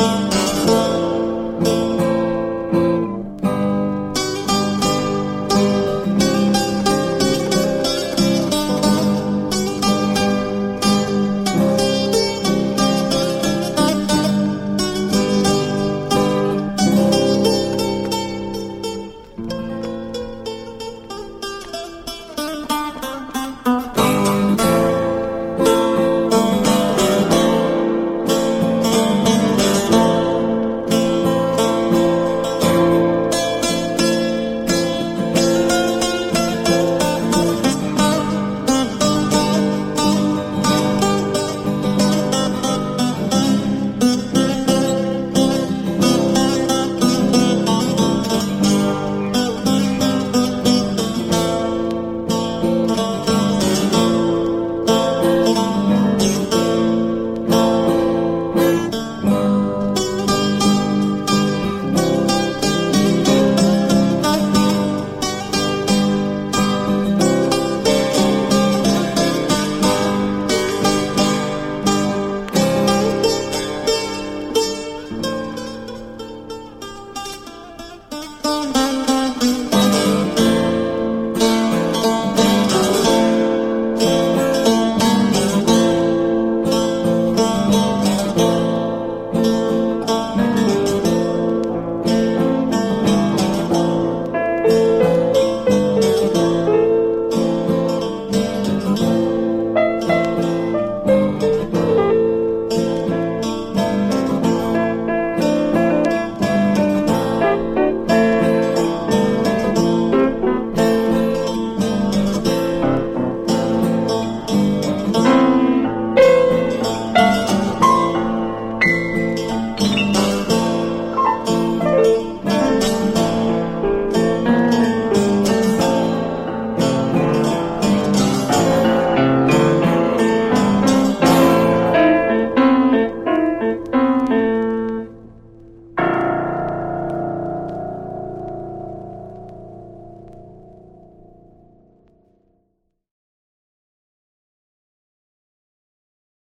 Música